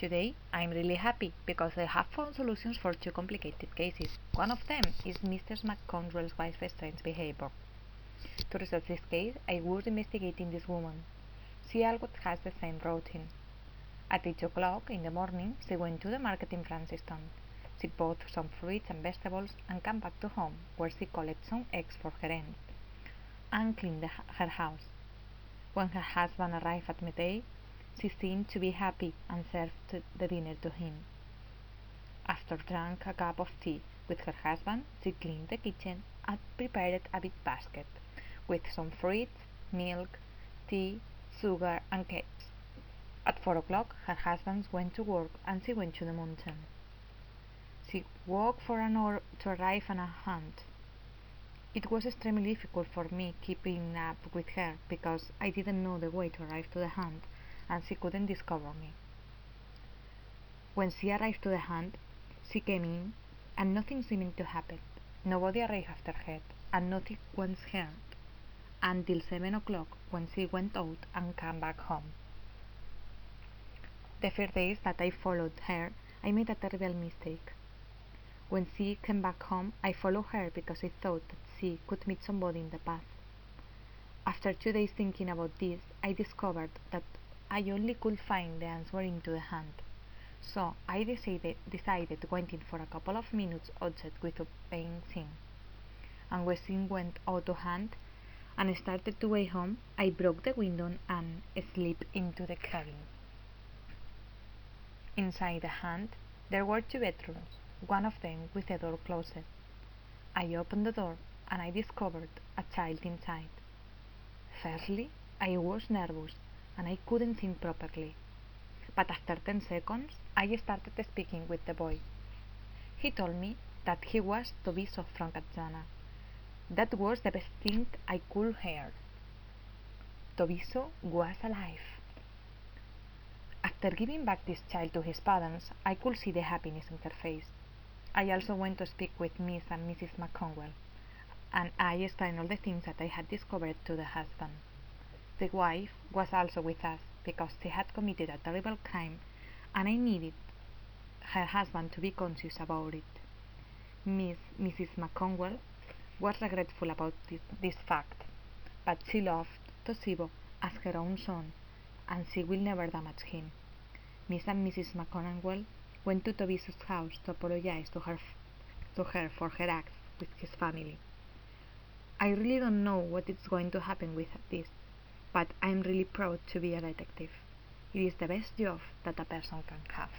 Today, I'm really happy because I have found solutions for two complicated cases. One of them is Mr. McConwell's wife's strange behavior. To resolve this case, I was investigating this woman. She always has the same routine. At 8 o'clock in the morning, she went to the market in Francistown. She bought some fruits and vegetables and came back to home, where she collected some eggs for her aunt and cleaned her house. When her husband arrived at midday, she seemed to be happy and served the dinner to him. After drank a cup of tea with her husband, she cleaned the kitchen and prepared a big basket with some fruits, milk, tea, sugar, and cakes. At four o'clock, her husband went to work and she went to the mountain. She walked for an hour to arrive on a hunt. It was extremely difficult for me keeping up with her because I didn't know the way to arrive to the hunt and she couldn't discover me. When she arrived to the hunt, she came in and nothing seemed to happen. Nobody arrived after her and nothing was heard until seven o'clock when she went out and came back home. The first days that I followed her, I made a terrible mistake. When she came back home, I followed her because I thought that she could meet somebody in the path. After two days thinking about this, I discovered that I only could find the answer into the hunt. So I decided, decided waiting for a couple of minutes outside without paying sin. And when she went out to hunt and started to way home, I broke the window and slipped into the cabin. Inside the hunt, there were two bedrooms, one of them with a door closed. I opened the door and I discovered a child inside. Firstly, I was nervous and I couldn't think properly. But after 10 seconds, I started speaking with the boy. He told me that he was to Tobiso from Katsana. That was the best thing I could hear. Tobiso was alive. After giving back this child to his parents, I could see the happiness in their face. I also went to speak with Miss and Mrs. McConwell, and I explained all the things that I had discovered to the husband. The wife was also with us because she had committed a terrible crime and I needed her husband to be conscious about it. Miss Mrs. McConwell was regretful about this, this fact, but she loved Tosibo as her own son and she will never damage him. Miss and Mrs. McConwell went to Tobiso's house to apologize to her, to her for her acts with his family. I really don't know what is going to happen with this but I'm really proud to be a detective. It is the best job that a person can have.